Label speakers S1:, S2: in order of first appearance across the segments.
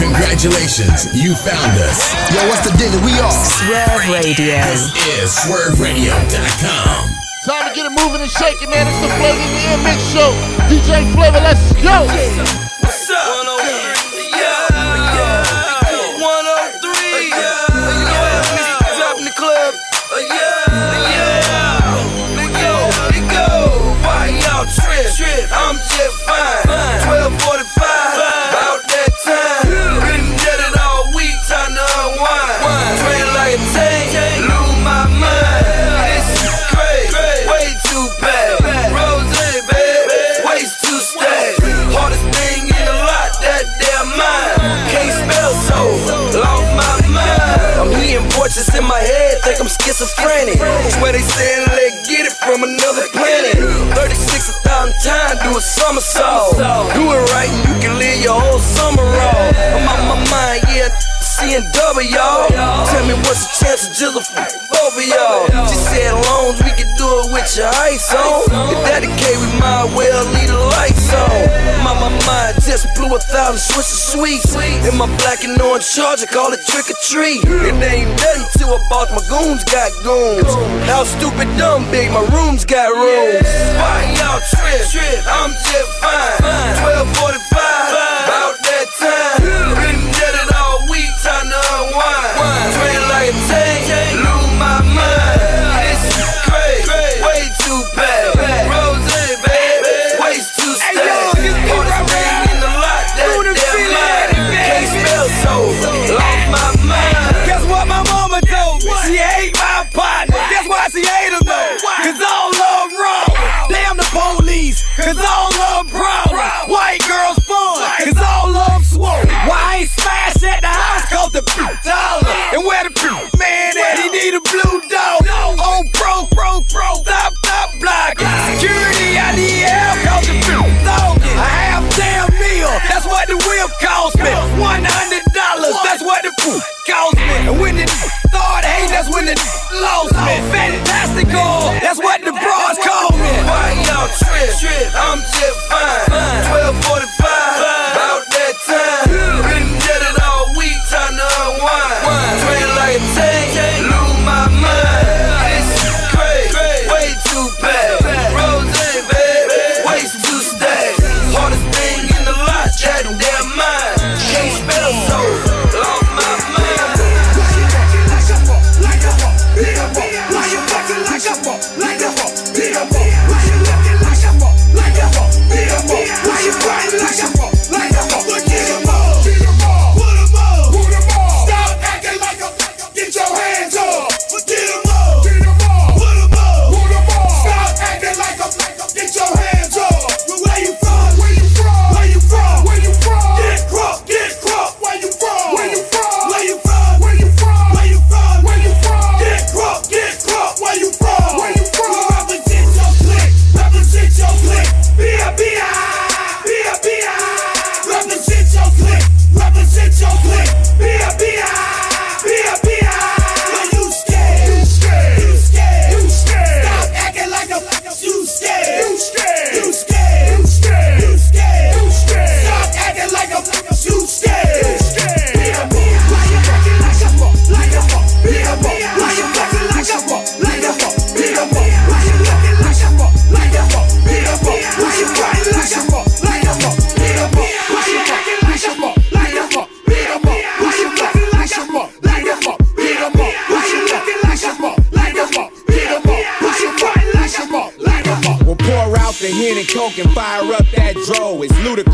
S1: Congratulations, you found us.
S2: Yo, what's the deal? We are
S3: Swurv Radio.
S1: This is SwurvRadio.com.
S4: Time to get it moving and shaking, man. It's the Phlava in the Air Mix Show. DJ Phlava, let's go.
S5: What's up? Oh oh Trip, I'm just fine. Twelve forty. Schizophrenic. Swear they saying let get it from another planet. 36 a thousand times. Do a somersault. Do it right and you can live your whole summer off. I'm on my mind. Yeah. Seeing double, y'all. Tell me what's the chance of both of y'all. She said loans, we could do it with your ice on. If that the we might well. My, my mind just blew a thousand switches sweet. In my black and orange charger, call it trick or treat. It ain't nothing till I bought my goons got goons. How stupid, dumb, big, my rooms got rooms. Why y'all trip? I'm just fine. 1245, about that time.
S6: I
S5: see it.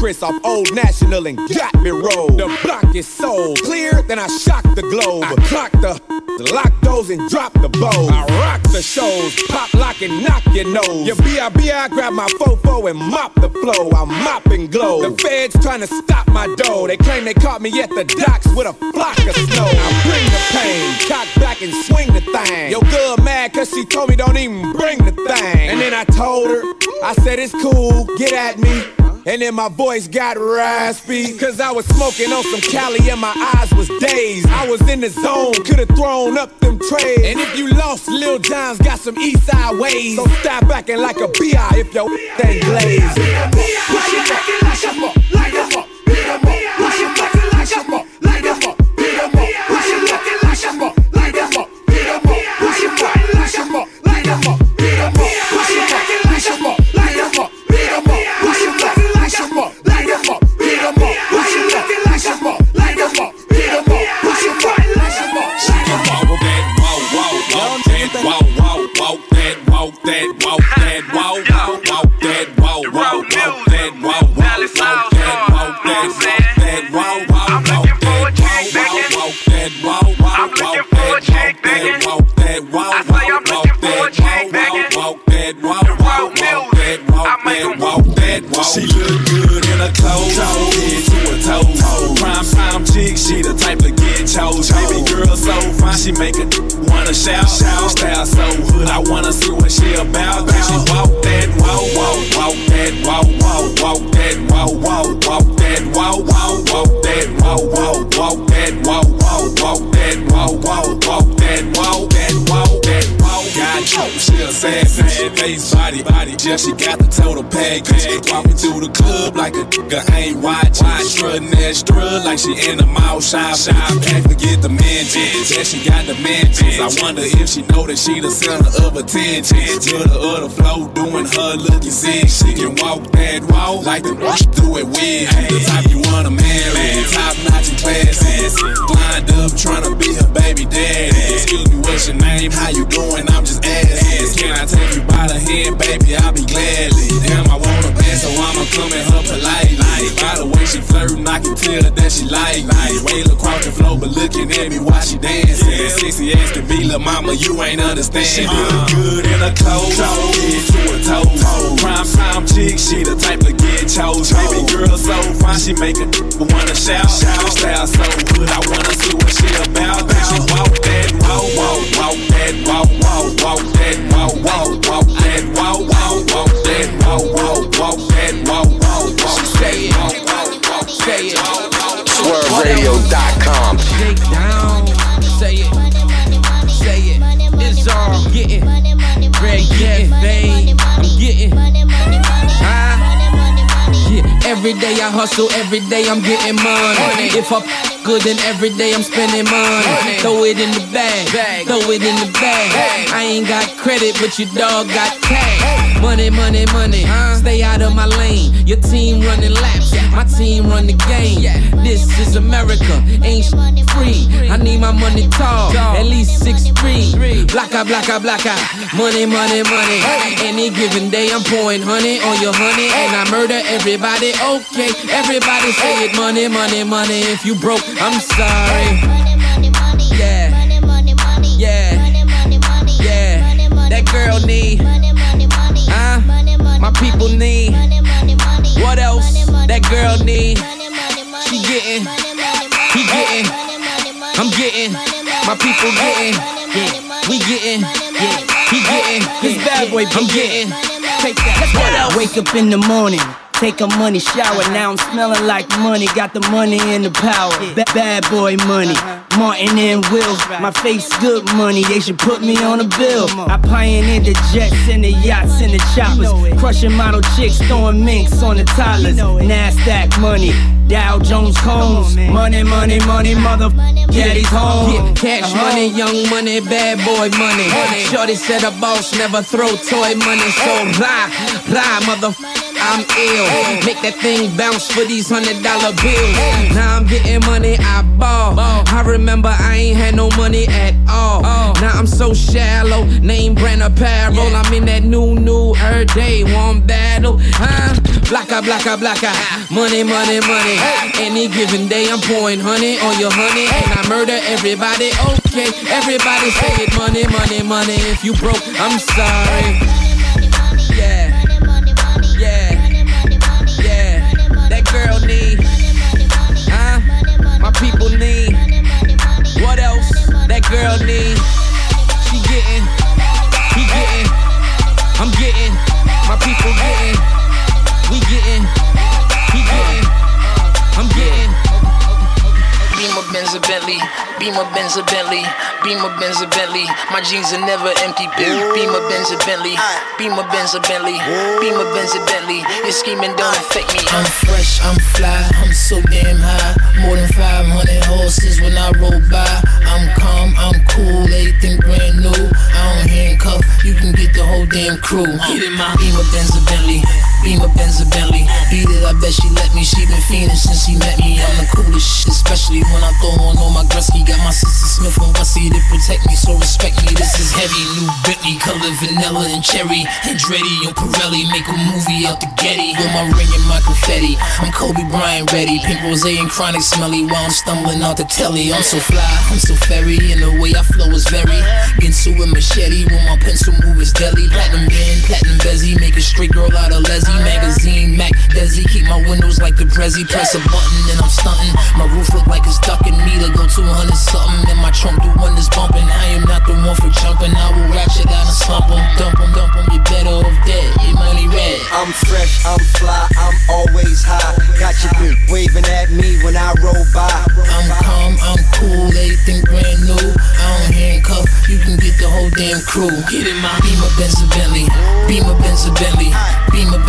S7: Ludacris off Old National and got me rolled. The block is so clear, then I shock the globe. I clock the, lock those and drop the bow. I rock the shows, pop, lock, and knock your nose. Your B.I.B.I. grab my fofo and mop the flow. I mop and glow. The feds trying to stop my dough. They claim they caught me at the docks with a flock of snow. I bring the pain, cock back and swing the thing. Yo, good mad cause she told me don't even bring the thing. And then I told her, I said it's cool, get at me. And then my voice got raspy. Cause I was smoking on some Cali and my eyes was dazed. I was in the zone, could've thrown up them trays. And if you lost, Lil Jon's got some east side ways. So stop acting like a B.I. if your ain't glazed.
S8: Why you acting
S9: Just she got the total package. Walking through the club like a nigga ain't watching. Strutting that strut like she in the mouth shop. Shop, can't forget the mentions. Yeah, she got the mentions. I wonder if she know that she the center of attention. Of the flow, doing her looking sick. She can walk that walk like the do it with. The type you wanna marry, top notch and classy. Blind up, tryna be her baby daddy. Excuse me, what's your name? How you doing? I'm just asking. Can I take you by the hand, baby? I'll be gladly. Damn, I wanna dance, so I'ma come at her politely. By the way she flirtin', I can tell that she like me. Wail across the floor, but looking at me while she dancing. Sexy ass to be, lil' mama, you ain't understand. She look uh-huh. good in her clothes, head to her toes. Prime time chick, she the type to get chose. Baby girl so fine, she make a wanna shout. Style so good, I wanna see what she about. She walk that walk, walk, walk that walk, walk, walk that walk, walk, walk that walk, walk, walk that walk, walk, walk that walk, walk, walk
S10: Say it. Say it.
S11: SwurvRadio.com.
S10: Shake down. Say it. Say it. It's all getting. Red getting. I'm getting. Yeah, every day I hustle, every day I'm getting money. If I good, and every day I'm spending money. Throw it in the bag, throw it in the bag. I ain't got credit, but your dog got cash. Money, money, money. Stay out of my lane. Your team running laps, my team run the game. This is America, ain't free. I need my money tall, at least six three. Blacka, blacka, blacka. Money, money, money. Any given day I'm pouring honey on your honey, and I murder everybody. Okay, everybody say it. Money, money, money. If you broke, I'm sorry. Money, money, money. Money, money, money. Yeah. Yeah. Yeah. That girl need. Huh? My people need. What else? That girl need. She getting. He getting. I'm getting. My people getting. We getting. Yeah. He getting. His bad boy. I'm getting. Take that. What else?
S12: Wake up in the morning. Take a money shower, now I'm smelling like money. Got the money and the power. Ba- bad boy money. Martin and Will. My face good money, they should put me on a bill. I pioneered the jets and the yachts and the choppers. Crushing model chicks, throwing minks on the toddlers. NASDAQ money. Dow Jones cones. Money, money, money, mother. Daddy's home.
S10: Yeah, cash money, young money, bad boy money. Shorty said a boss never throw toy money, so rah, rah, mother. I'm ill. Make that thing bounce for these hundred dollar bills. Now I'm getting money, I ball. I remember I ain't had no money at all. Now I'm so shallow, name brand apparel. I'm in that new, new, her day, one battle. Huh? Blacka, blacka, blacka. Money, money, money. Any given day, I'm pouring honey on your honey, and I murder everybody. Okay, everybody say it. Money, money, money. If you broke, I'm sorry. Girl need. She getting. He getting. I'm getting. My people getting. We getting. He getting. I'm getting.
S13: Beamer Benz a Bentley, Beamer Benz a Bentley, Beamer Benz a Bentley. My jeans are never empty. Beamer Benz a Bentley, Beamer Benz a Bentley, Beamer Benz a Bentley. Your scheming don't affect me. I'm fresh, I'm fly, I'm so damn high. More than 500 horses when I roll by. I'm calm, I'm cool, everything brand new. I don't handcuff, you can get the whole damn crew. Get in my Beamer Benz a Bentley, Beamer Benz a Bentley. Beat it, I bet she let me. She been fiending since she met me. I'm a I'm cool as shit, especially when I throw on all my Gretzky. Got my sister Smith and Wessie to protect me, so respect me. This is heavy, new Bentley, color vanilla and cherry. Andretti on Pirelli, make a movie out the Getty. With my ring and my confetti, I'm Kobe Bryant ready. Pink rose and chronic smelly while I'm stumbling out the telly. I'm so fly, I'm so fairy, and the way I flow is very. Ginsu with machete, when my pencil move is deadly. Platinum band, platinum bezzy, make a straight girl out of Leslie. Magazine, Mac, Desi, keep my windows like the Prezi. Press a button and I'm stunting. My roof look like it's ducking me to go 200 something. And my trunk do one is bumping. I am not the one for jumping. I will ratchet out and slump 'em, dump 'em, dump 'em. You better off dead. Your money red.
S2: I'm fresh, I'm fly, I'm always high. Got your bitch waving at me when I roll by.
S13: I'm calm, I'm cool, everything brand new. I don't handcuff, you can get the whole damn crew. Get in my Beamer, Benz, Bentley. Beamer, Benz, Bentley. Beamer,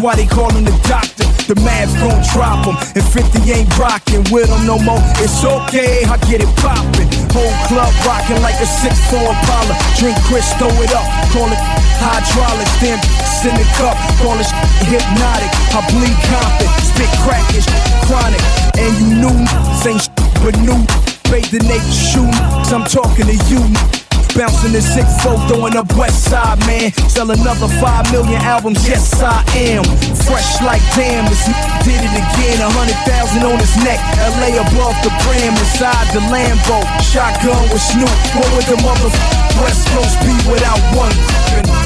S11: Why they call him the doctor. The math gon' drop him, and 50 ain't rockin' with him no more. It's okay, I get it poppin'. Whole club rockin' like a six 6'4 Impala. Drink Chris, throw it up, call it hydraulic. Then in the cup, call it hypnotic. I bleed confident, spit crackish, chronic. And you knew, sh- but new. Bathe the nature shoe, I'm talking to you. Bouncing six four, throwing up West Side, man. Sell another five million albums, yes I am. Fresh like damn, this did it again. A hundred thousand on his neck, LA above the brim, inside the Lambo. Shotgun with Snoop, what would the mother West Coast be without one?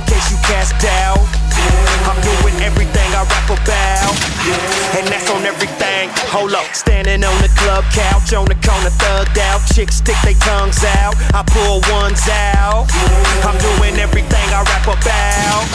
S14: In case you cast doubt. I'm doing everything I rap about, and that's on everything. Hold up, standing on the club couch, on the corner, thugged out. Chicks stick their tongues out, I pull ones out. I'm doing everything I rap about,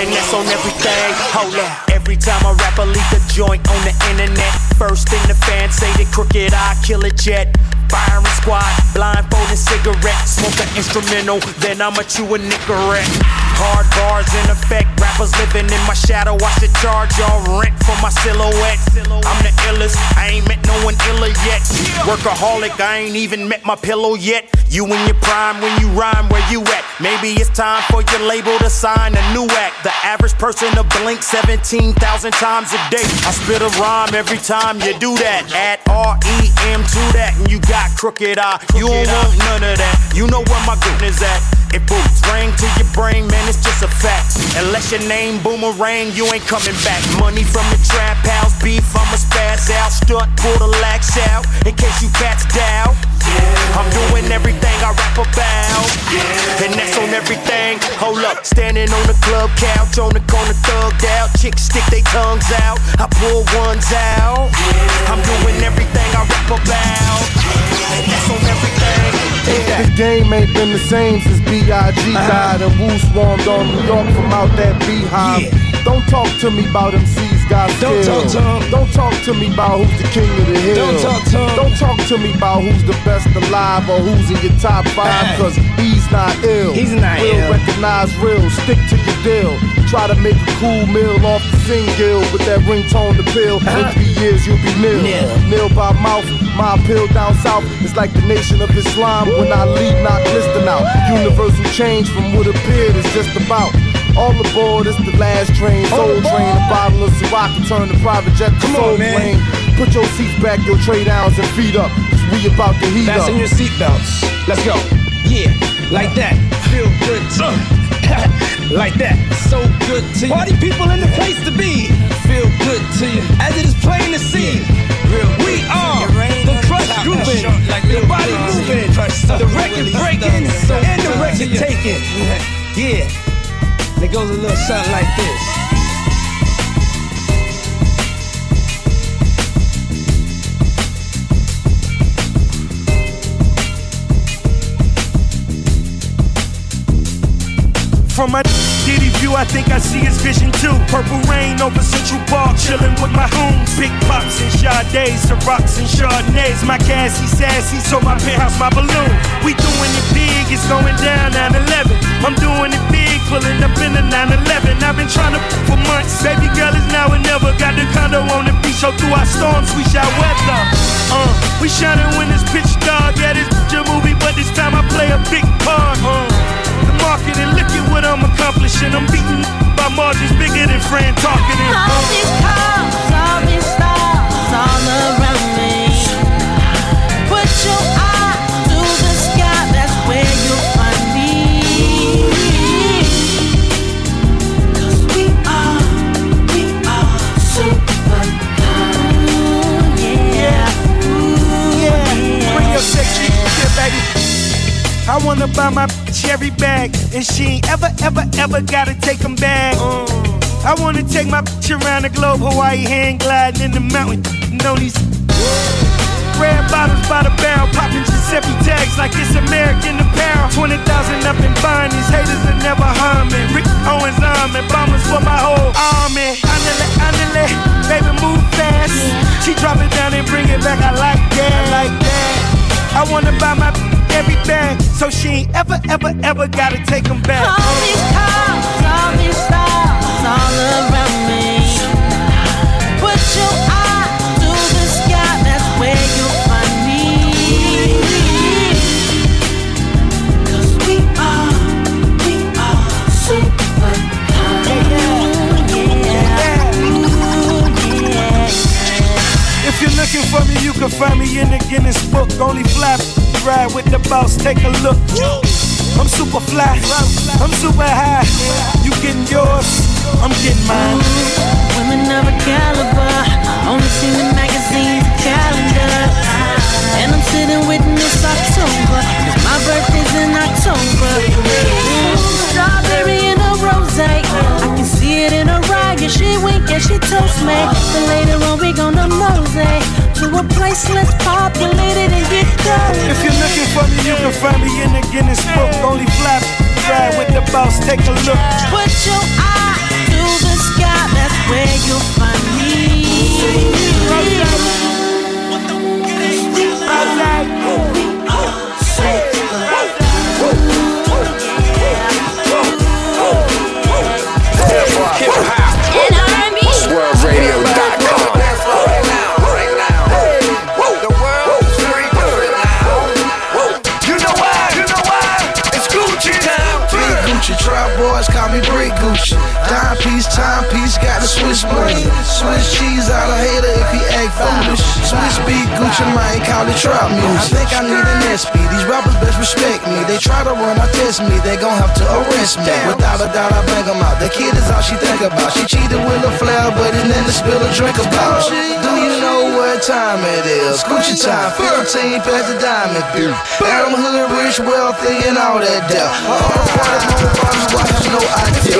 S14: and that's on everything. Hold up, every time I rap, I leave the joint on the internet. First thing the fans say, the Crooked I, kill it jet. Firing squad, blindfolded cigarette, smoke an instrumental, then I'ma chew a Nicorette. Hard bars in effect, rappers living in my shadow. I should charge y'all rent for my silhouette. I'm the illest, I ain't met no one iller yet. Workaholic, I ain't even met my pillow yet. You in your prime when you rhyme, where you at? Maybe it's time for your label to sign a new act. The average person to blink 17,000 times a day. I spit a rhyme every time you do that. Add R E M to that, and you got Crooked I. You don't want none of that. You know where my goodness at. It boots ring to your brain, man, it's just a fact. Unless your name boomerang, you ain't coming back. Money from the trap house, beef, I'ma spaz out. Stunt, pull the lax out, in case you cats doubt. I'm doing everything I rap about, and that's on everything. Hold up, standing on the club couch, on the corner thugged out. Chicks stick their tongues out, I pull ones out. I'm doing everything I rap about, and that's on everything.
S15: The game ain't been the same since B.I.G. Uh-huh. died and Wu swarmed on New York from out that beehive. Don't talk to me about MCs got
S12: Don't
S15: skill.
S12: talk to 'em.
S15: Don't talk to me about who's the king of the hill.
S12: Don't talk to 'em.
S15: Don't talk to me about who's the best alive or who's in your top five,
S12: Hey.
S15: cause he's not ill.
S12: He's not
S15: real
S12: ill.
S15: recognize real, stick to your deal. Try to make a cool meal off the single with that ringtone to pill. In
S12: Uh-huh.
S15: three years you'll be nil.
S12: Nil.
S15: Nil by mouth, my appeal down south is like the nation of Islam. When I lead, not listen out. Universal change from what appeared is just about. All aboard, it's the last train, soul train, a bottle of Ciroc can turn the private jet to
S12: Come on,
S15: soul
S12: man.
S15: plane. Put your seats back, your tray downs and feet up, cause we about to heat
S12: Fasten
S15: up.
S12: your seatbelts. Let's go. Yeah, like that. Feel good to you. Uh. Like that. So good to you. Party people in the place to be. Feel good to you. As it is plain to see. Real We are the crush grooving, the body moving, the record breaking, and the record taking. Yeah.
S16: And it goes a little something like this.
S17: From my View, I think I see his vision too. Purple rain over Central Park, chillin' with my hoons. Big pops and Sades, Cirocs and Chardonnays. My gassy, sassy, so my penthouse, my balloon. We doing it big, it's going down 9-11. I'm doing it big, pulling up in the 9-11. I've been trying to for months. Baby girl is now or never. Got the condo on the beach, so through our storms, we shall weather. Uh, we shining when it's pitch dark. Yeah, this a movie, but this time I play a big part. Uh, the market and look at what I'm accomplishing. I'm beating by margins bigger than Fran Tarkenton.
S18: All these cars, all these stars, all around me. Put your eye to the sky, that's where you'll find me. 'Cause we are, we are super cool, yeah. Ooh,
S17: yeah. Bring your sexy shit, baby. I wanna buy my cherry bag, and she ain't ever, ever, ever gotta take 'em back. I wanna take my bitch around the globe, Hawaii hand gliding in the mountain. Know these red bottles by the barrel, popping Giuseppe tags like it's American apparel. 20,000 up and buying haters that never harm me. Rick Owens army, bombers for my whole army. Andale, andale, baby move fast. She drop it down and bring it back, I like that. I like that. I wanna buy my every bag, so she ain't ever, ever, ever gotta take take 'em back.
S18: All these cars, all these stars, all around me. Put your eye to the sky, that's where you'll find me. 'Cause we are, we are super
S17: If you're looking for me, you can find me in the Guinness Book. Only fly ride with the boss, take a look. I'm super fly, I'm super high. You getting yours, I'm getting mine.
S18: Women of a caliber, only seen and calendars. And I'm sitting with Miss October, 'cause my birthday's in October. Mm, Strawberry in a rose, I can see it in her eye, and she wink and she toast me. But later on we gonna mosey to a place less populated and get dirty.
S17: If you're looking for me, you can find me in the Guinness Book. Only fly ride with the boss, take a look.
S18: Put your eye to the sky, that's where you'll find me.
S19: I like you
S20: Swiss. Swiss cheese out of hater if he act foolish. Swizz Beatz Gucci Mane, call it trap music. I think I need an SP. These rappers best respect me. They try to run, I test me. They gon' have to arrest me. Without a doubt, I bang them out. The kid is all she think about. She cheated with a flower, but it's nothing to spill a drink about. Do you know what time it is? Gucci time, 15 past the diamond bill. I'm hood, rich, wealthy, and all that debt. All no bars, watch, no idea.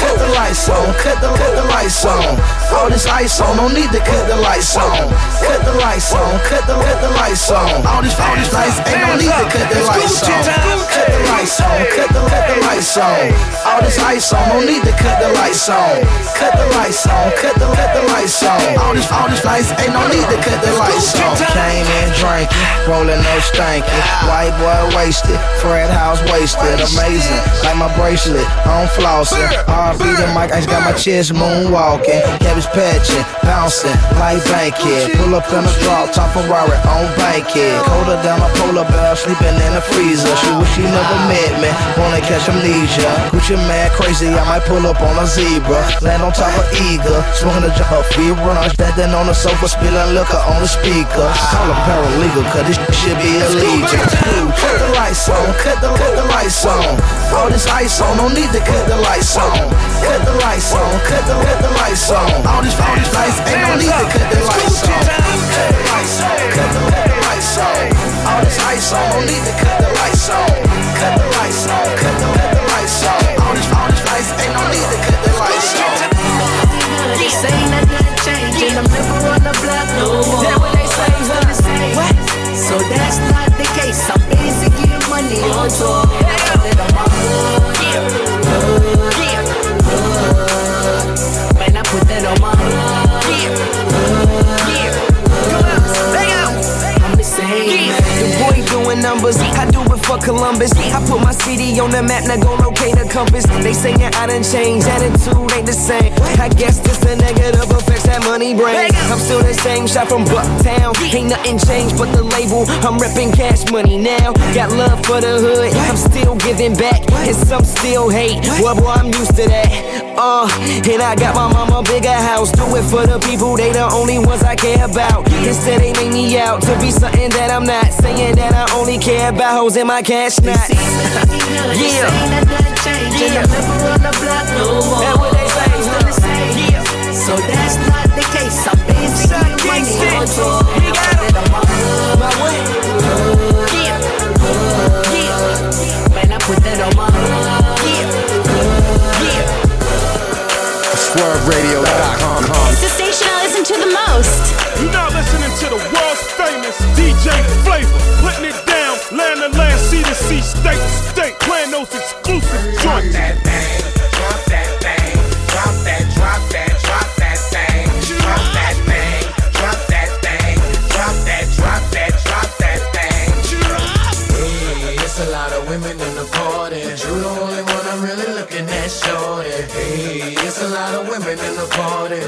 S20: Cut the lights on, cut the, cut the lights on. All this ice on, no need to cut the lights on. Cut the lights on, cut the, cut the lights on. All this, all this lights, ain't no need to cut the lights on. Cut the lights on, cut the, cut the lights on. All this ice on, no need to cut the lights on. Cut the lights on, cut the, cut the lights on. All this, all this lights, ain't no need to cut the lights on. Came in drinking, rolling no stanky. White boy wasted, Fred House wasted. Amazing, like my bracelet, on flossing. R&B the mic, I just got my chest moonwalking. Cabbage patching, bouncing, like bankhead. Pull up in a drop, top Ferrari on bank bankhead. Colder down a polar bear, sleeping in a freezer. She wish she never met me, wanna catch amnesia. Gucci Mane crazy, I might pull up on a zebra. Land on top of eagle, smoking a jar of rush. Standing on the sofa, spilling liquor on the speaker. Call a paralegal, cause this should be illegal. Cut the lights on, cut the, cut the lights on. All this ice on, no need to cut the lights on. Cut the lights on, cut the, cut the lights on. All these, all these lights, ain't no need to cut the lights on. Cut the lights on, cut the, lights on. All these lights on, no need to cut the lights on. Cut the lights on, cut the, lights on. All these, lights, ain't no need to cut the lights on. Ain't nothing changing. I'm never
S3: on the block no more. What they say, what? So that's not the case. I'm busy getting money on tour.
S21: Columbus. I put my city on the map, now go locate a compass. They saying I done changed, attitude ain't the same. I guess this the negative effects that money brings. I'm still the same shot from Bucktown. Ain't nothing changed but the label. I'm repping cash money now. Got love for the hood, I'm still giving back. And some still hate. Well, boy, I'm used to that. Uh, and I got my mama bigger house. Do it for the people, they the only ones I care about. Instead, they make me out to be something that I'm not. Saying that I only care about hoes in my cash knots. yeah. Yeah. That's what they say. Yeah.
S3: So that's not the case. I'm basically money on tour.
S19: SwurvRadio.com.
S22: It's the station I listen to the most.
S17: You're now listening to the world's famous DJ Phlava, putting it down, land to land, sea to sea, state to state, playing those exclusive joints.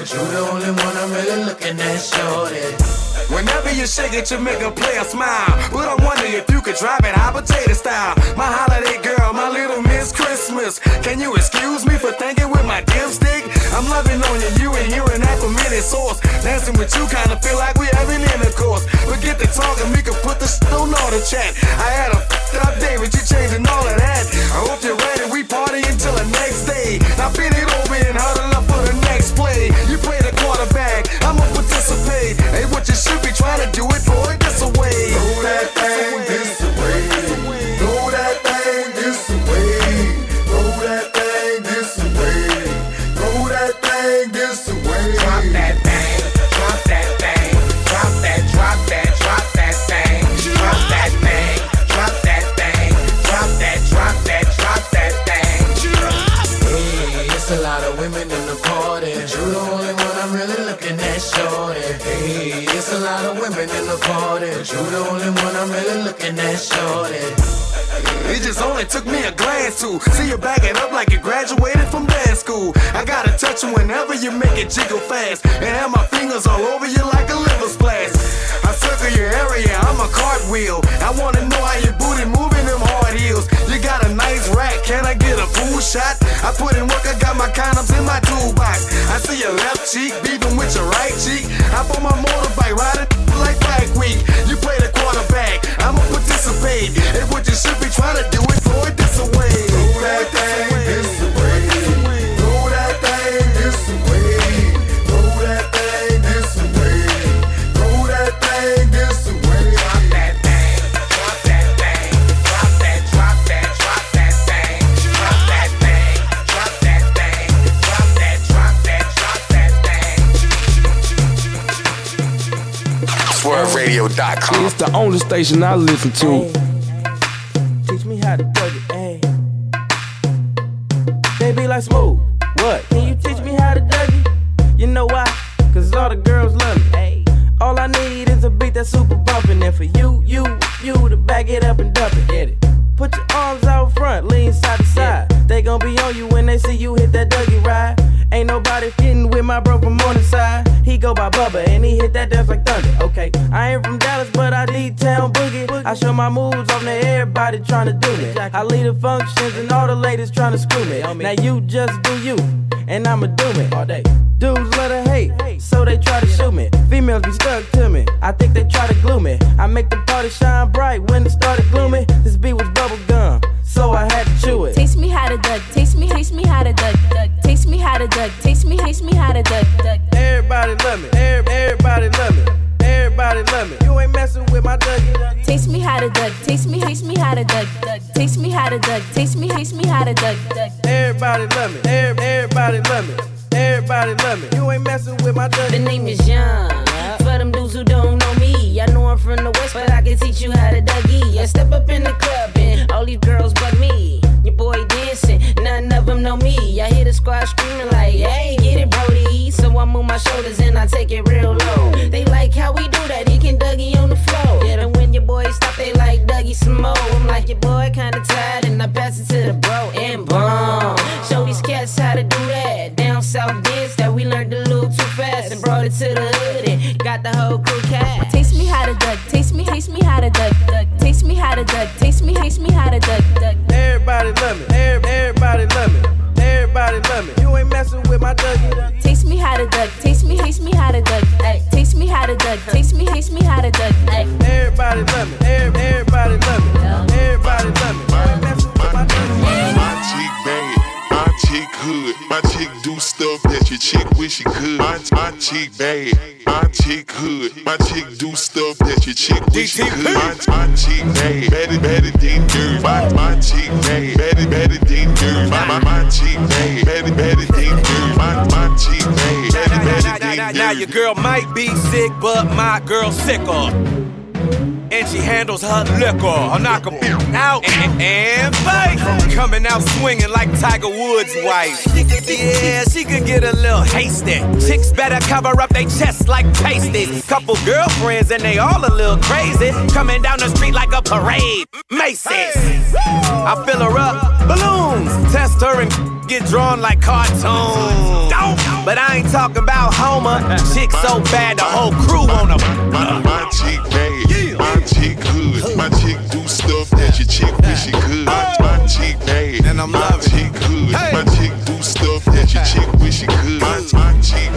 S23: Party. You the only one I'm really looking at, shorty.
S24: Whenever you shake it, you make a player smile. But I wonder if you could drop it hot potato style. My holiday girl, my little Miss Christmas. Can you excuse me for thinking with my dipstick? I'm loving on you, you and hearing that from minute source. Dancing with you kinda feel like we having intercourse. get the talking, we can put the shit on the chat. I had a f***ed up day with you changing all of that. I hope you're see you backing up like you graduated from dance school. I gotta touch you whenever you make it jiggle fast, and have my fingers all over you like a liver splash. I circle your area, I'm a cartwheel. I wanna know how your booty moving them hard heels. You got a nice rack, can I get a pool shot? I put in work, I got my condoms in my toolbox. I see your left cheek beeping with your right cheek. I on my motorbike riding like bike week. You play the quarterback, I'ma participate. And what you should be trying to do is throw it this away.
S17: Throw that thing. Throw that thing. Throw that thing. Throw that thing this
S23: that thing, drop that thing, drop that, drop that, drop that thing, drop that thing, drop that thing, that, drop that thing.
S19: SwurvRadio.com.
S25: It's the only station I listen to.
S26: Like smooth. What? Can you teach me how to it? You know why? Cause all the girls love me. All I need is a beat that's super bumpin'. And for you, you, you to back it up and dump it. Get it. Put your arms out front, lean side to side. They gon' be on you when they see you hit by Bubba and he hit that dance like thunder. Okay, I ain't from Dallas, but I need town boogie. I show my moves on to everybody tryna do me. I lead the functions and all the ladies tryna screw me. Now you just do you, and I'ma do me all day. Dudes let her hate, so they try to shoot me. Females be stuck to me. I think they try to glue me. I make the party shine bright when it started gloomy. This beat was bubble gum, so I had to chew it.
S22: Teach me how to duck. Taste me, taste me how to duck. To duck. Taste me, taste me how to duck. duck.
S26: Everybody love me. Every- Everybody love me. Everybody love me. You ain't messing with my Dougie.
S22: Taste me how to duck. Taste me, taste me how to duck. duck. Taste me how to duck. Taste me, taste me how to duck. duck.
S26: Everybody love me. Every- Everybody love me. Everybody love me. You ain't messing with my Dougie.
S27: The name is Young. For them dudes who don't know me, I know I'm from the west, but I can teach you how to Dougie. I step up in the club and all these girls but me. Your boy dancing, none of them know me. I hear the squad screaming like, hey, get it, Brody. So I move my shoulders and I take it real low. They like how we do that, he can Dougie on the floor. Yeah, And when your boys stop, they like Dougie some more. I'm like, like your boy kinda tired, and I pass it to the bro and boom. Show these cats how to do that. Down south dance that we learned a little too fast and brought it to the hood and got the whole crew cat.
S22: Taste me how to duck. Taste me, taste me how to duck. duck. Taste me how to duck. Taste me, taste me how to duck. duck.
S26: Everybody love me. Everybody love me. Everybody love me. You ain't messing with my Dougie.
S22: Taste me how to duck. Taste me, taste me how to duck. Ay. Taste me how to duck. Taste me, taste me how to duck. Ay.
S26: Everybody love me. Every- Everybody love me. Everybody love me. You ain't messing with my Dougie.
S28: My chick bad, my chick hood, my chick do stuff that your chick wish she could. My, my chick bad, my chick hood, my chick do stuff that your chick wish she could. My, my chick bad, better better than dirt. My, my chick bad,
S29: your girl might be sick, but my girl's sicker. And she handles her liquor. I'll knock bitch out and, and bang. Coming out swinging like Tiger Woods' wife. Yeah, she could get a little hasty. Chicks better cover up their chests like pasties. Couple girlfriends and they all a little crazy. Coming down the street like a parade. Macy's. I fill her up, balloons. Test her and get drawn like cartoons. But I ain't talking about Homer. Chick so bad the whole crew on her.
S28: My, my chick bad, my chick hood, my chick do stuff that your chick wish she could. My, my chick bad, and I'm my chick hood, my chick do stuff that your chick wish she could. My, my chick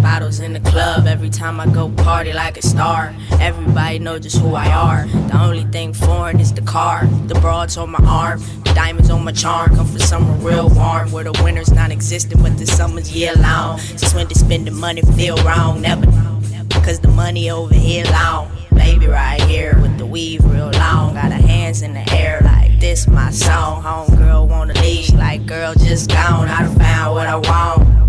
S27: bottles in the club. Every time I go party like a star, everybody know just who I are. The only thing foreign is the car, the broads on my arm, the diamonds on my charm. Come for summer real warm, where the winter's non-existent, but the summer's year long. Just when to spend the money feel wrong, never, cause the money over here long. Baby right here with the weave real long, got her hands in the air like this my song. Homegirl wanna leave, like girl just gone. I done found what I want.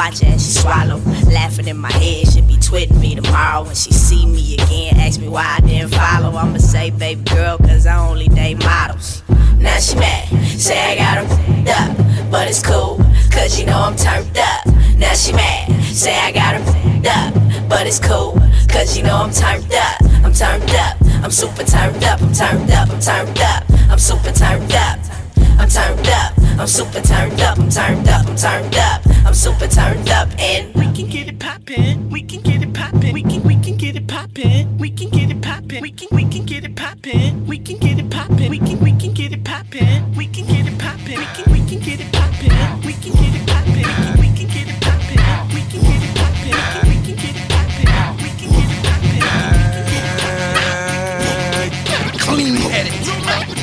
S27: Watch as she swallow. Laughing in my head, she be twitting me tomorrow when she see me again. Ask me why I didn't follow. I'ma say, baby girl, cause I only date models. Now she mad, say I got her up, but it's cool, cause you know I'm turned up. Now she mad, say I got her up, but it's cool, cause you know I'm turned up. I'm turned up, I'm super turned up, I'm turned up, I'm turned up, I'm super turned up. I'm turned up, I'm super turned up, I'm turned up, I'm turned up, I'm super turned up, and we can get it poppin', we can get it poppin', we can we can get it poppin', we can get it poppin', we can we can get it poppin', we can get it poppin', we can we can get it poppin', we can get it poppin', we can we can get it poppin', we can get it poppin', we can get it poppin', we can get it poppin', we can get it poppin', we can get it poppin',
S29: Clean headed.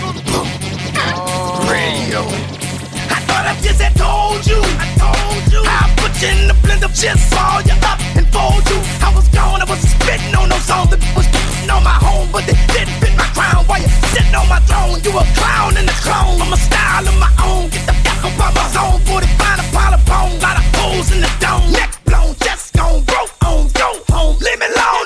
S29: Thought I told you. I told you. I put you in the blender, just saw you up and fold you. I was gone, I was spitting on those songs that was on my home, but they didn't fit my crown. While you sitting on my throne, you a clown and a clone. I'm a style of my own. Get the fuck up on my zone. 45 Apollo bone. Lot of holes in the dome. Neck blown, just gone broke on. Go home. Leave me alone.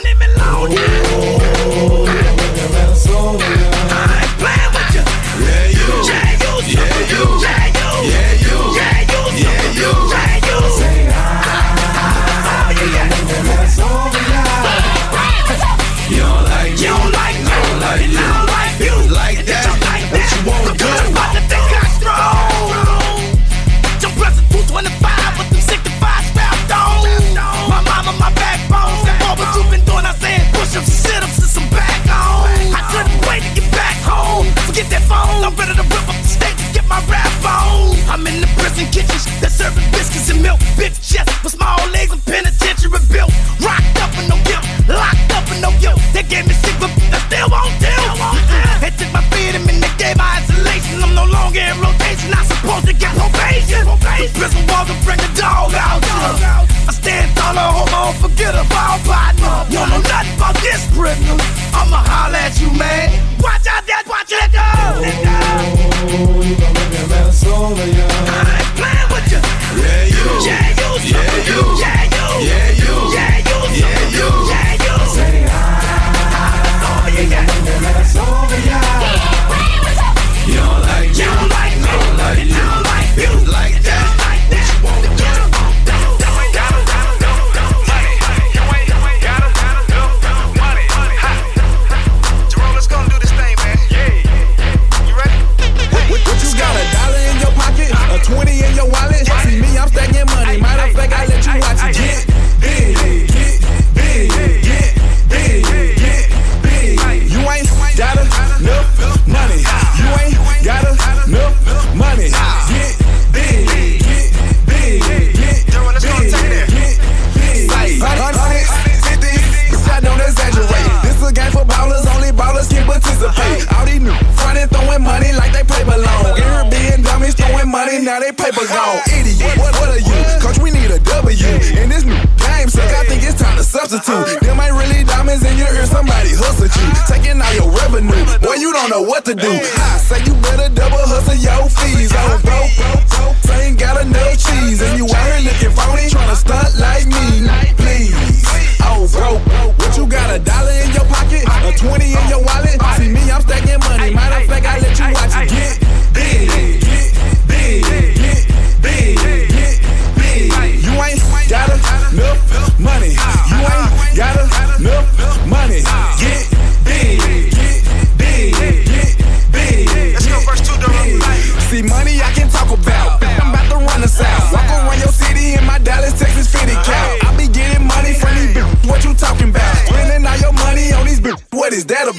S9: Now they paper gone. Idiot, what, are you? Coach, we need a W. In this new game, suck, I think it's time to substitute. Them ain't really diamonds in your ear, somebody hustled you. Taking all your revenue, boy, you don't know what to do. I say you better double hustle your fees. Oh, broke, broke, broke, ain't got enough cheese. And you out here looking phony, tryna stunt like me. Please. Oh, bro, what you got? A dollar in your pocket? A 20 in your wallet? See me, I'm stacking money. Matter of fact, I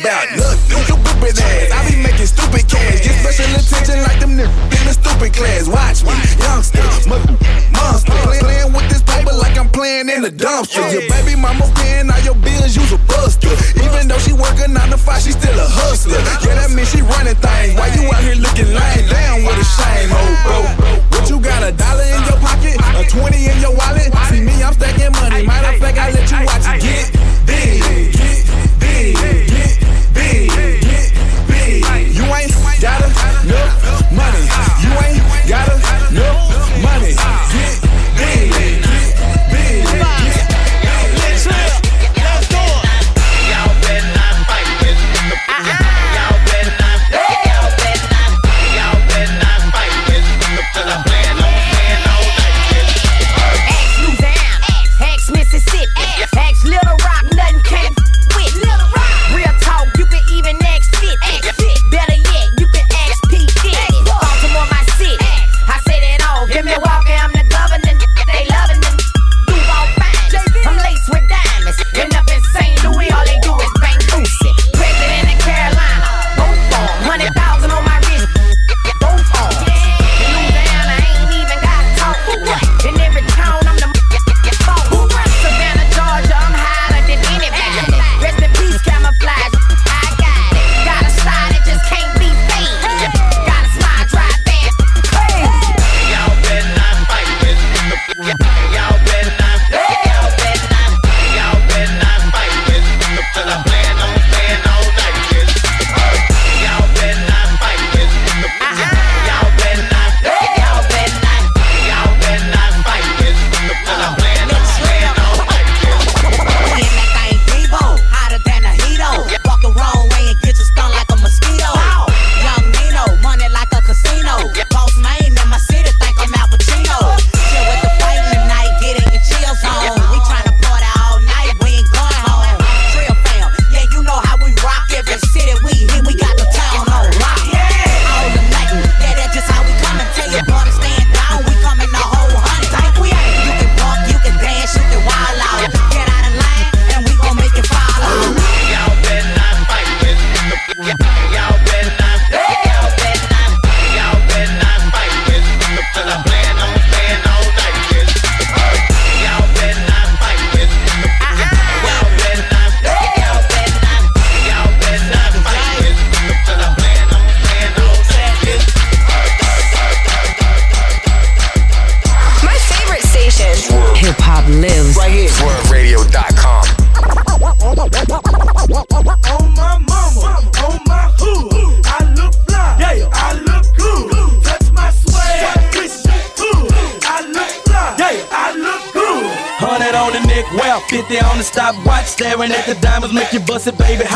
S9: about? Look, you stupid ass. I be making stupid cash. Get special attention like them niggas in the stupid class. Watch me, youngster, mo- monster. Play- Playing with this paper like I'm playing in the dumpster. Your baby mama paying all your bills, you's a buster. Even though she working nine to five, she still a hustler. Yeah, that means she running things. Why you out here looking lame? Down with a shame, oh, oh, oh. bro. What you got? A dollar in your pocket? A twenty in your wallet? See me, I'm stacking money. Matter of fact, I let you watch it.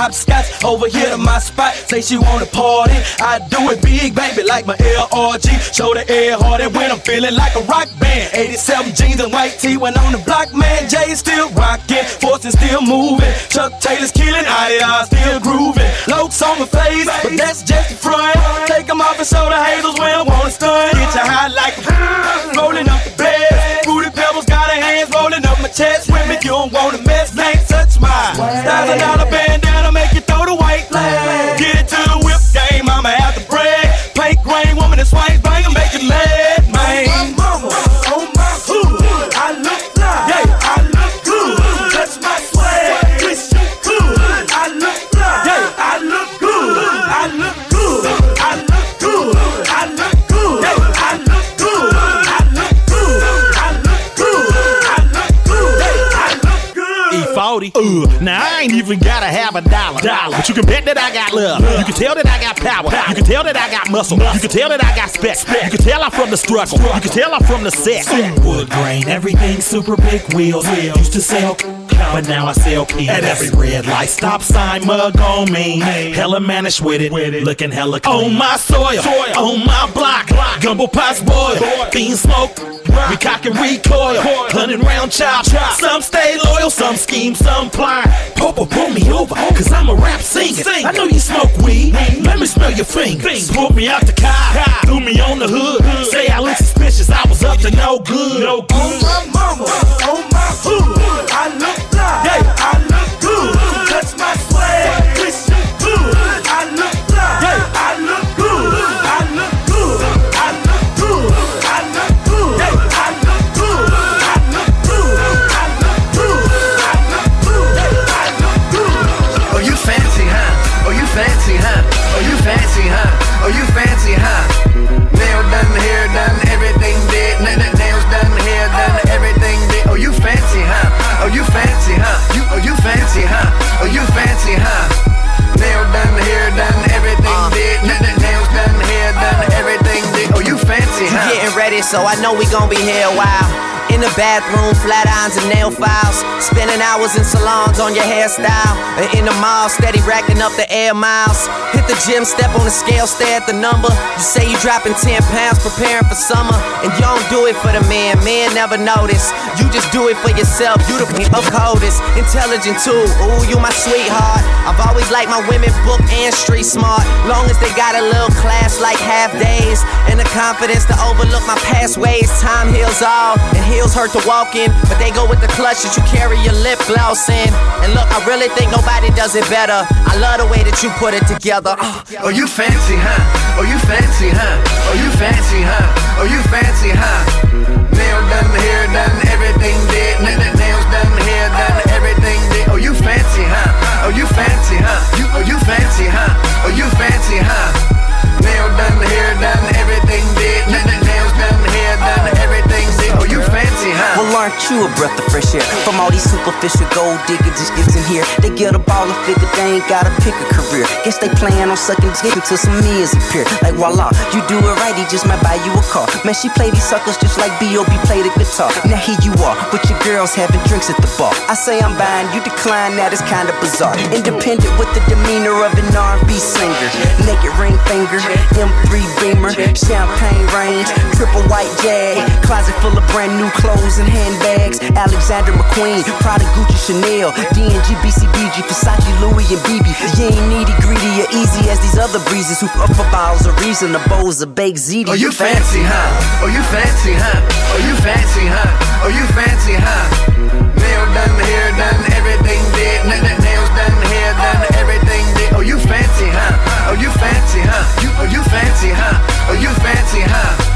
S26: Hopscotch over here to my spot. Say she wanna party, I do it big, baby, like my LRG. Show the air harder when I'm feeling like a rock band. 87 jeans and white tee when on the block, man. Jay still rocking, Fortune still moving. Chuck Taylor's killing, I still grooving. Locs on my face, but that's just the front. Take 'em off and show the hazels when I wanna stun. Get high like a rolling up the bed. Fruity pebbles got her hands rolling up my chest with me. You don't wanna mess, can't touch my thousand
S30: a dollar. dollar. But you can bet that I got love. You can tell that I got power. You can tell that I got muscle. You can tell that I got spec. You can tell I'm from the struggle. You can tell I'm from the set. Wood grain, everything super big wheels. Used to sell. But now I sell peas. At every red light, stop sign mug on me. Hella managed with it, looking hella clean. On my soil, on my block, gumbo pots boil, fiend smoke. We cock and recoil, hundred round chop. Some stay loyal, some scheme, some ply. Popo pull me over, cause I'm a rap singer. I know you smoke weed, let me smell your fingers. Pulled me out the car, threw me on the hood. Say I look suspicious, I was up to no good. No good.
S26: On my mama, on my hood, I look fly. Yeah, I
S21: so I know we gon' be here a while. In the bathroom, flat irons and nail files. Spending hours in salons on your hairstyle. And in the mall, steady racking up the air miles. Hit the gym, step on the scale, stare at the number. You say you dropping 10 pounds, preparing for summer. And you don't do it for the man, man never notice. You just do it for yourself. You the of coldest, intelligent too. Ooh, you my sweetheart. I've always liked my women book and street smart. Long as they got a little class like half days. And the confidence to overlook my past ways. Time heals all, and heels hurt to walk in. But they go with the clutch that you carry your lip gloss in. And look, I really think nobody does it better. I love the way that you put it together. Uh,
S20: Oh, you fancy, huh? Oh, you fancy, huh? Oh, you fancy, huh? Oh, you fancy, huh? Nail done,
S12: these superficial gold diggers just gets in here. They get a ball and figure they ain't gotta pick a career. Guess they plan on sucking dick until some meals appear. Like voila, you do it right, he just might buy you a car. Man, she play these suckers just like B.O.B. play the guitar. Now here you are, with your girls having drinks at the bar. I say I'm buying, you decline, that is kinda bizarre. Independent with the demeanor of an R&B singer. Naked ring finger, M3 Beamer, champagne range, triple white jag, closet full of brand new clothes and handbags. Alexander McQueen, Prada, Gucci, Chanel, D&G, BCBG, Versace, Louis, and BB. You ain't needy, greedy, or easy as these other breezes who up for bottles of reason, the bowls of baked ziti.
S20: Oh, you fancy, huh? Oh, you fancy, huh? Oh, you fancy, huh? Oh, you fancy, huh? Nail done, hair done, everything did. N- n- nails done, hair done, everything did. Oh, you fancy, huh? Oh, you fancy, huh? You, oh, you fancy, huh? Oh, you fancy, huh?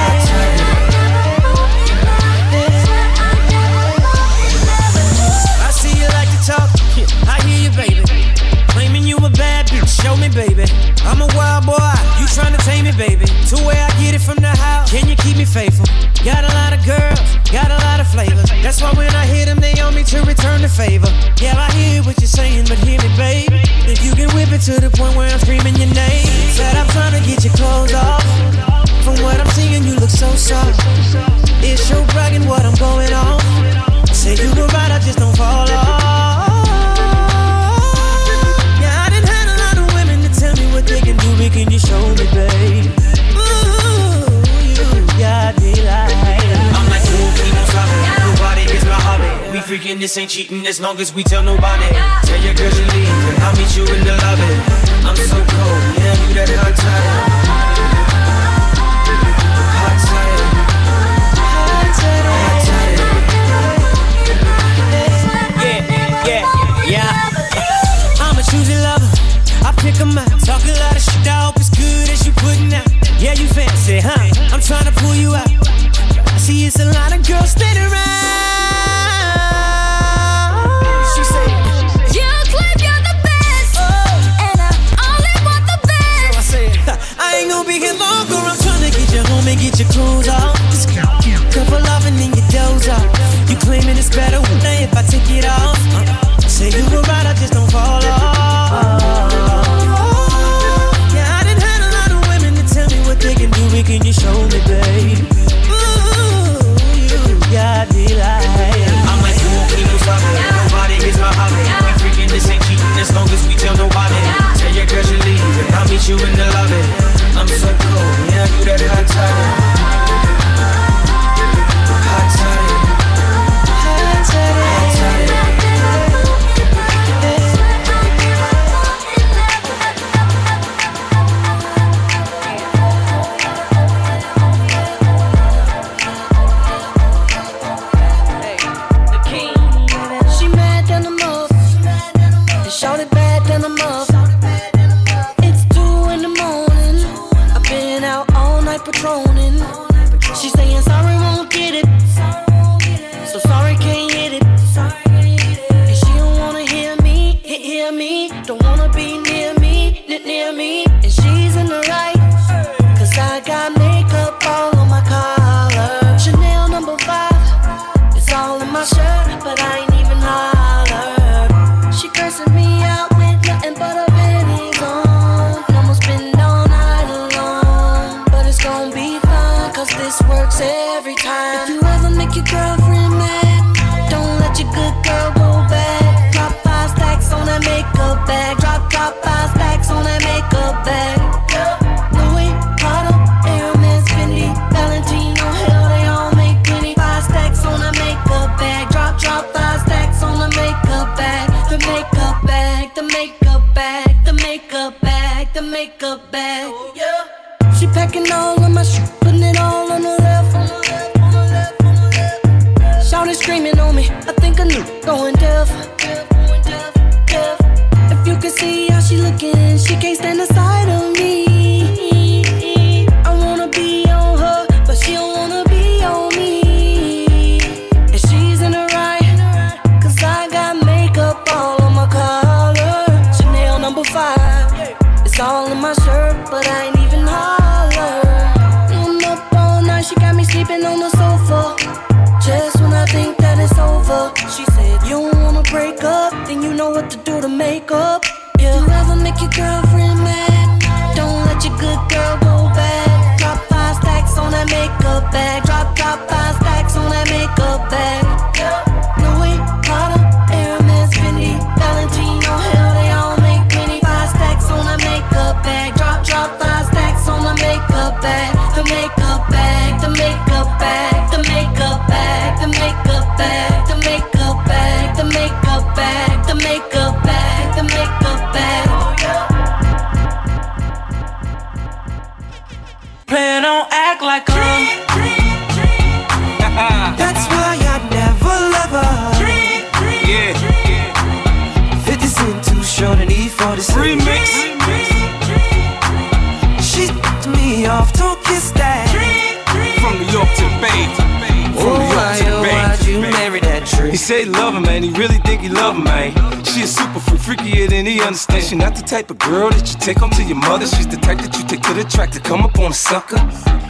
S31: show me, baby. I'm a wild boy, you tryna tame me, baby. To where I get it from the house.
S18: Can you keep me faithful. Got a lot of girls, got a lot of flavor. That's why when I hit them, they on me to return the favor. Yeah, I hear what you're saying, but hear me, babe. If you can whip it to the point where I'm screaming your name, said I'm trying to get your clothes off. From what I'm seeing, you look so soft. It's your bragging what I'm going on. Say you were right, I just
S32: freaking this ain't cheating as long as we tell nobody. Tell your girl to leave, and I'll meet you in the lobby. I'm so cold, yeah, you that hot toddy. Hot toddy. Hot
S18: Yeah, yeah, yeah. I'm a choosy lover. I pick 'em out. Talk a lot of shit. I hope it's good as you putting out. Yeah, you fancy, huh? I'm trying to pull you out. I see it's a lot of girls standing around.
S33: And
S18: get your clothes off. Couple off and your doze off. You claiming it's better if I take it off. Uh, say you were right, I just don't fall off. Yeah, I done had a lot of women to tell me what they can do, but can you show me, babe? Ooh, you got me like.
S32: I'm like cool, keep on stopping. Nobody is my hobby. We freaking this ain't cheating as long as we tell nobody. Tell your girl you leave, and I'll meet you in the lobby. I'm so cold, yeah, you that hot toddy.
S34: Know what to do to make up. Yeah. You ever make your girlfriend mad, don't let your good girl go bad. Drop five stacks on that makeup bag. Drop, drop five stacks on that makeup bag. Louis, Hermes, Fendi, Valentino, hell, they all make. Five stacks on that makeup bag. Drop, drop five stacks on makeup bag. The makeup bag, the makeup
S18: act like uh. a. That's why I never love her.
S35: Yeah.
S18: 50 Cent too short and E-40.
S35: Remix.
S18: She me off, don't kiss that.
S35: From New York to the Bay. From New York to oh, the oh, Bay.
S18: you marry that tree?
S35: He said he love him, man. He really think he love him, man.
S5: She a super freak, freakier than he understands. She not the type of girl that you take home to your mother. She's the type that you take to the track to come up on a sucker.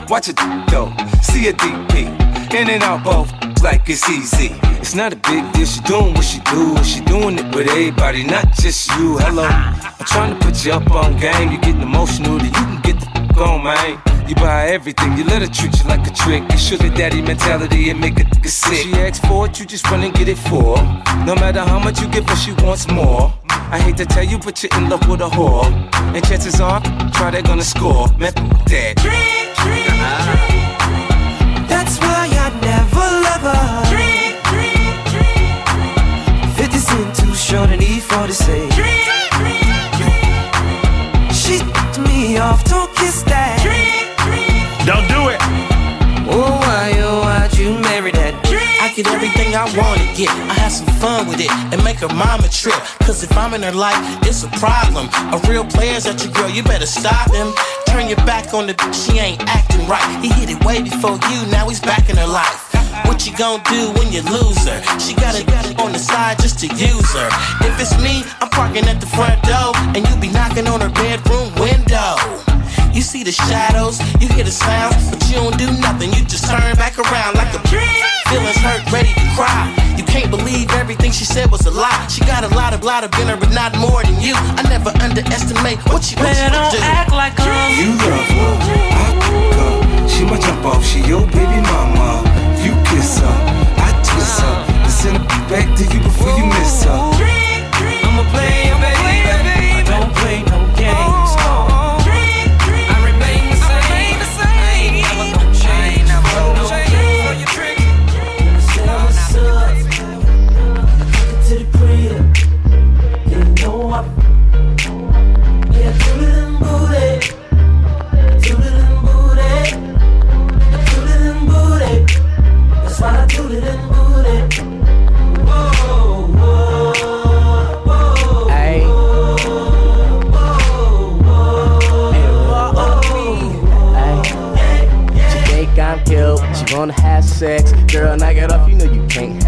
S5: Watch it though, see a DP. In and out both like it's easy. It's not a big deal. She doing what she do. She doing it with everybody, not just you. Hello, I'm trying to put you up on game. You're getting emotional, that you can get the f- on, man. You buy everything, you let her treat you like a trick. You sugar daddy mentality and make a nigga sick. She asks for it, you just run and get it for her. No matter how much you give her, she wants more. I hate to tell you, but you're in love with a whore. And chances are, try they're gonna score. Man, f- that.
S30: That's why I never love her. 50 cent too short and E40 say. She
S14: get. I have some fun with it and make her mama trip. Cause if I'm in her life, it's a problem. A real player's at your girl, you better stop him. Turn your back on the bitch, she ain't acting right. He hit it way before you, now he's back in her life. What you gonna do when you lose her? She got it on the side just to use her. If it's me, I'm parking at the front door, and you be knocking on her bedroom window. You see the shadows, you hear the sounds, but you don't do nothing. You just turn back around like a feelings hurt, ready to cry. You can't believe everything she said was a lie. She got a lot of lot of in her, but not more than you. I never underestimate what you, what you
S30: don't
S14: do.
S30: act like a
S5: You love her, I pick her. She might jump off, she your baby mama. You kiss her, I twist her. Then send her back to you before you miss her.
S30: I'ma play your
S36: wanna have sex. Girl, knock it off, you know you can't.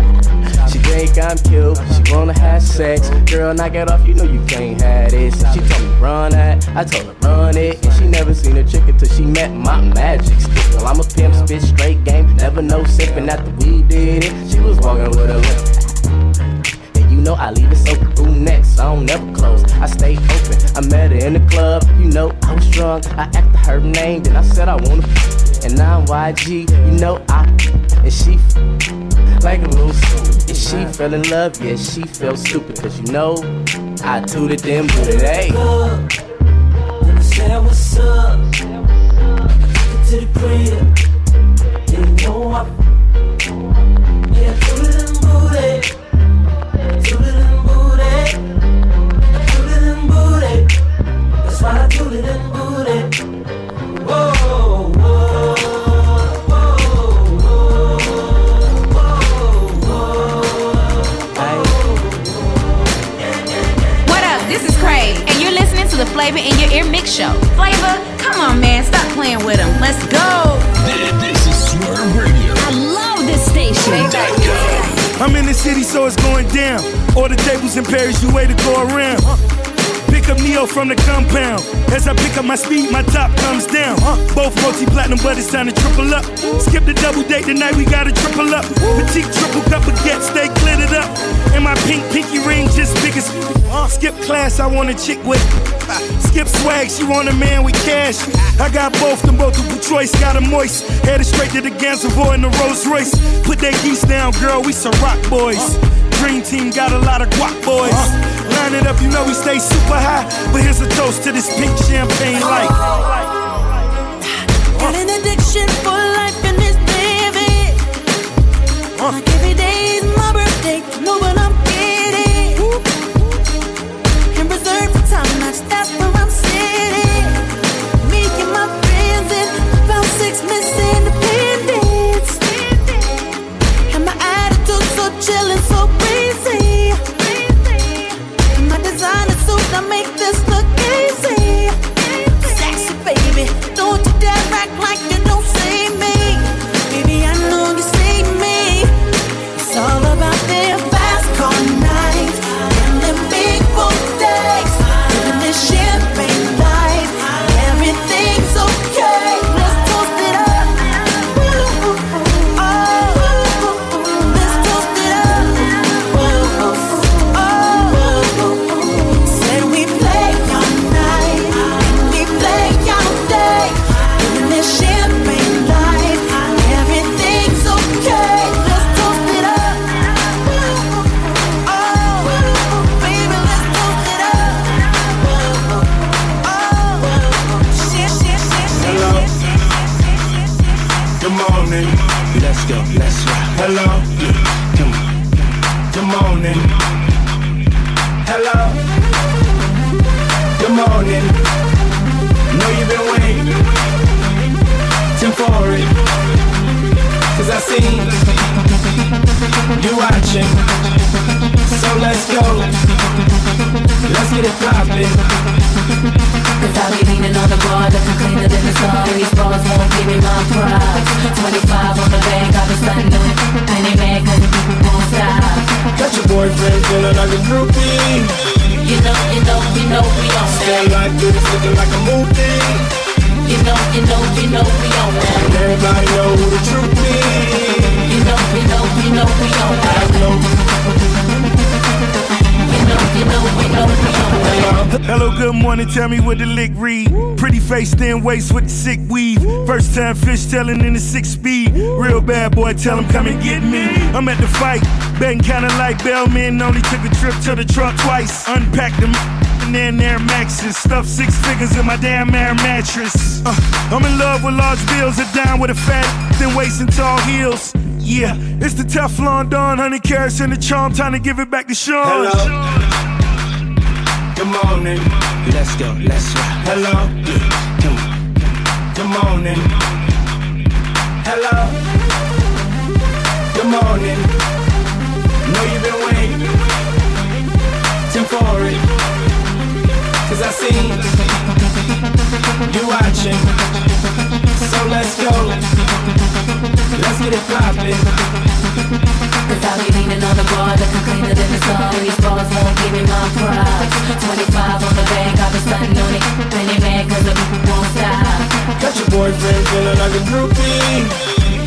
S36: She think I'm cute, she wanna have sex. Girl, knock it off, you know you can't have this. She told me run that, I told her run it. And she never seen a chick until she met my magic stick. Well, I'm a pimp, spit straight game, never no sipping after we did it. She was walking with a limp. And you know I leave it so brunette, so I don't never close. I stay open. I met her in the club, you know I was drunk. I asked her name, then I said I wanna. And I'm YG, you know I. And she like stupid. And she fell in love, yeah, she felt stupid. Cause you know I tooted them.
S30: Then I said, what's up? To the know I. Yeah, it and booty. Booty. Booty. That's why I it and booty.
S37: The Phlava in Your Ear Mix Show. Phlava, come on, man, stop playing with him. Let's go.
S1: This is Swurv Radio.
S37: I love this station.
S17: I'm in the city, so it's going down. All the tables in Paris, you way to go around. Pick up Neo from the compound. As I pick up my speed, my top comes down. Both multi platinum, but it's time to triple up. Skip the double date tonight, we gotta triple up. Petite triple cup baguette, stay glittered up. And my pink pinky ring just big as. Skip class, I want a chick with. Skip swag, she want a man with cash. I got both, the multiple choice, got a moist. Headed straight to the Gansevoort in the Rolls Royce. Put that geese down, girl, we some rock boys. Dream team got a lot of guap boys. Line it up, you know we stay super high. But here's a toast to this pink champagne light.
S18: Got an addiction for life and it's vivid. Like every day is my birthday, know what I'm
S17: Tell me what the lick read. Pretty face, thin waist with the sick weave. First time fish telling in the six speed. Real bad boy, tell him come and get me. I'm at the fight, betting kinda like Bellman. Only took a trip to the truck twice. Unpacked them and then Air Maxes. Stuffed six figures in my damn air mattress. Uh, I'm in love with large bills, a down with a fat, thin waist and tall heels. Yeah, it's the Teflon Don, 100 carats in the charm. Time to give it back to Sean.
S25: Hello. Good morning.
S10: Let's go, let's rock.
S25: Hello. On. Good morning. Hello. Good morning. Know you've been waiting. Tim for it. Cause I seen you watching. So let's go. Let's get it poppin'.
S18: Be leaning on the bar, looking cleaner than the sun. These bras won't give me my pride. 25 on the bank, I've been stunting on it. They mad cause the won't stop.
S25: Got your boyfriend feeling like a groupie.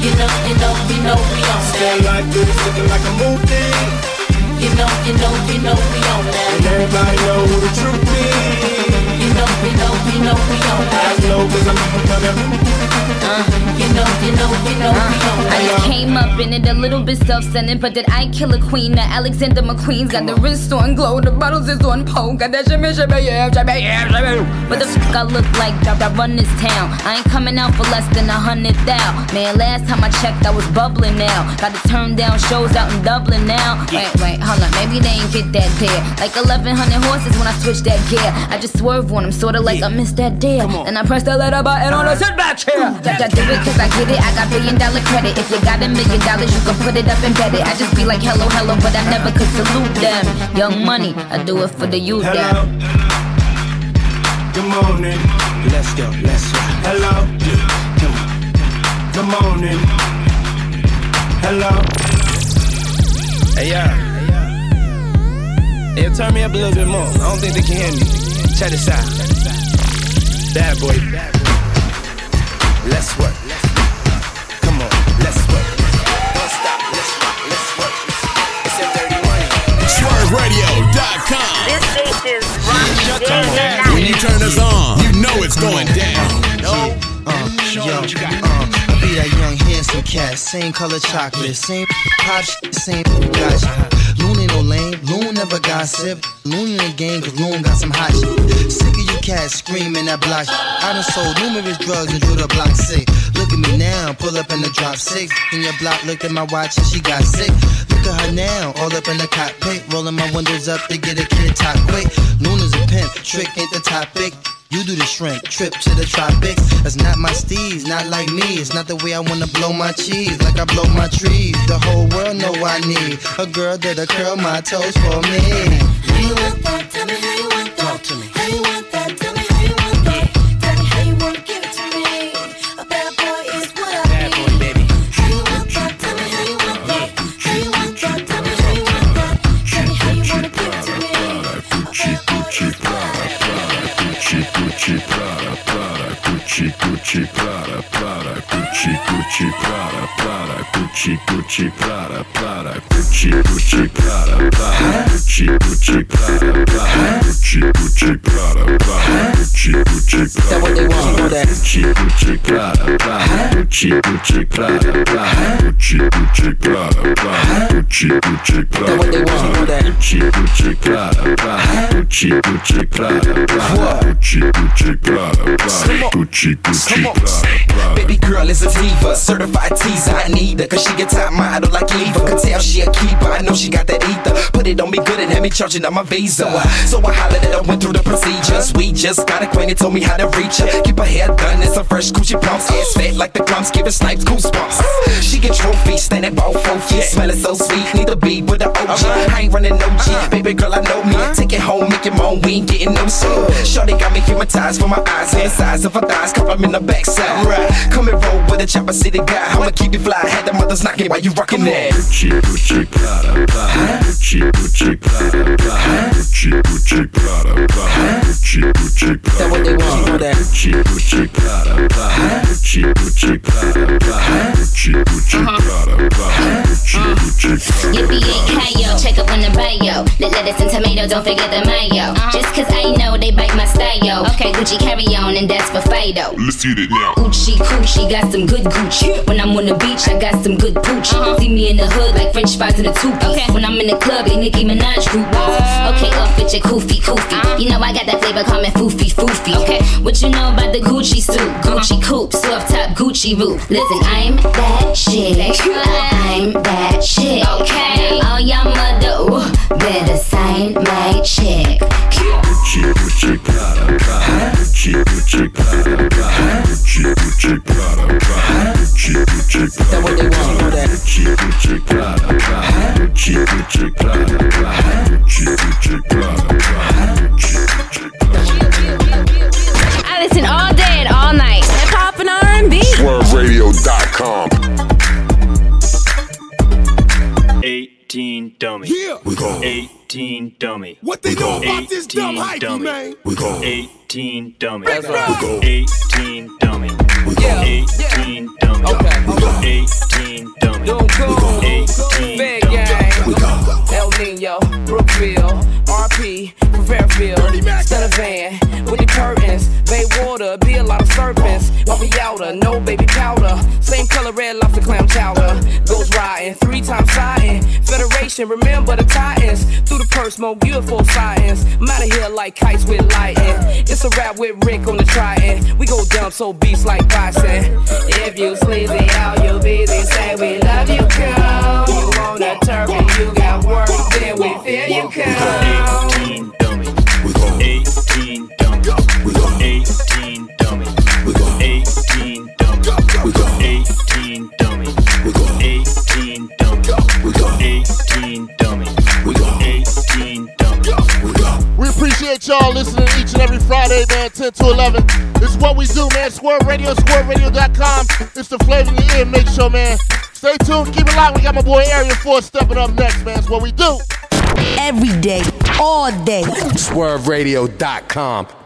S18: You know, you know, you know we on that.
S25: like this, looking like a movie.
S18: You know, you know, you know we on
S25: And everybody know who the truth is.
S18: Know, you know, you know we on
S25: I know cause I'm coming.
S18: You know, you know, you know we
S38: I just came up in it a little bit self-centered, but did I kill a queen? That Alexander McQueen's got the wrist on glow, the bottles is on pole, got that shimmy, shimmy, yeah, shimmy, yeah, shimmy. What the fuck I look like? I run this town. I ain't coming out for less than a hundred thou. Man, last time I checked, I was bubbling now. Got to turn down shows out in Dublin now. Wait, wait, hold on, maybe they ain't get that there. Like 1100 horses when I switch that gear. I just swerve on them, sorta like I missed that deal. And I press the letter button on the uh-huh. sit back chair. That, that do it cause I get it. I got billion dollar credit. If you got a million dollars, you can put it up and bet it. I just be like hello, hello, but I never could salute them. Young money, I do it for the youth.
S25: Hello.
S38: Them.
S25: Good morning.
S10: Let's go, let's rock.
S25: Hello. Good morning. Hello.
S10: Hey, yeah. Hey, turn me up a little bit more. I don't think they can hear me. Check this out. Bad boy. Let's work. Come on, let's work. Don't stop. Let's rock. Let's work. It's that dirty money.
S19: SwurvRadio.com.
S38: This is rocking.
S19: When you turn us on, you know it's going down.
S20: Uh, yo, uh, I that young handsome cat, same color chocolate, same pop same gotcha. Loon ain't no lame, Loon never gossip. Loon in the game, cause Loon got some hot shit. Sick of you cats screaming that block shit. I done sold numerous drugs and drew the block sick. Look at me now, pull up in the drop six. In your block, looked at my watch and she got sick. Look at her now, all up in the cockpit, rolling my windows up to get a kid top quick. Loon is a pimp, trick ain't the topic. You do the shrimp, trip to the tropics. That's not my steez, not like me. It's not the way I wanna blow my cheese, like I blow my trees. The whole world know I need a girl that'll curl my toes for me.
S18: You want that? Tell me how you That what
S10: they want, know that. That what they want, know that.
S26: Baby girl is a diva, certified teaser. I need her, cause she get top model like Eva. Could tell she a keeper, I know she got that ether. Put it on me good and had me charging on my visa. So I hollered at her, went through the procedures. We just gotta
S12: Granny told me how to reach her. Keep her hair done it's a fresh Gucci pumps. Ass fat like the gums, giving snipes goosebumps. She get trophies, standing about four feet. Smelling so sweet, need to be with the OG. Uh-huh. I ain't running no G, uh-huh. baby girl, I know me. Take it home, make it moan, we ain't getting no sleep. Shorty got me hypnotized for my eyes and the size of her thighs. Cup I'm in the backside. Right. Come and roll with a chopper city guy. I'ma keep it fly. Had the mothers knocking while you rockin' that.
S37: Gucci, Gucci, Prada, Prada. Gucci, Gucci, Prada, Prada. Gucci, Gucci, Prada, Prada. Gucci, Gucci, Prada.
S10: That what they want, know that.
S37: Gucci, Gucci, Prada, uh-huh. Prada. Gucci, Gucci, Prada, Prada. Gucci, Gucci, Prada, Prada. Gucci, Gucci, Prada.
S38: Yippee-yay-ki-yo, check up on the bio. Let lettuce and tomato, don't forget the mayo. Uh-huh. Just cause I know they bite my style. Okay, Gucci carry on, and that's for Fido.
S28: Let's eat it now.
S38: Gucci coochie, got some good Gucci. When I'm on the beach, I got some good pooch. Uh-huh. See me in the hood like French fries in a two piece. When I'm in the club, they Nicki Minaj group. Uh. Okay, off with your koofy koofy. Uh-huh. You know I got that flavor, call me foofy foofy. Okay, what you know about the Gucci suit? Uh-huh. Gucci coupe, soft top Gucci roof. Listen, I'm that shit. I'm that shit. Okay, all y'all mother, ooh, better sign my check.
S37: Gucci, Gucci, Prada, Prada. Gucci, Gucci, Prada, Prada. Gucci, Gucci, Prada, Prada. Gucci, Gucci, Prada,
S10: that.
S37: Gucci, Gucci, Prada, Prada. Gucci, Gucci,
S39: 18 dummy.
S37: What they know about this dumb
S39: 18
S37: hypey,
S39: dummy.
S37: man? We go.
S39: 18 dummy.
S37: That's right. We go.
S39: 18 dummy.
S37: We go.
S39: 18 dummy.
S10: Okay.
S37: We go.
S39: 18 dummy.
S10: Doing cool.
S39: 18
S10: Big
S39: dummy.
S10: gang.
S37: We go.
S10: El Nino, Brookfield, RP, from Fairfield, Stunner van with the curtains, Bay serpents. Puppy outer, no baby powder, same color red lobster clam chowder. Goes riding, three times siding. Federation, remember the Titans. Through the purse, smoke UFO science. I'm out of here like kites with lighting. It's a rap with Rick on the trident. We go dumb so beats like bison. If you sleazy, all you busy, say we love you, girl. You on a turf and you got work, then we feel you come.
S39: 18 dummy.
S37: We go.
S39: 18 dummy.
S37: We go.
S39: 18
S4: appreciate y'all listening each and every Friday, man, 10 to 11. It's what we do, man. Swurv Radio, SwurvRadio.com. It's the Phlava in your ear. Make sure, man. Stay tuned. Keep it locked. We got my boy Area 4 stepping up next, man. It's what we do.
S3: Every day, all day.
S19: SwurvRadio.com.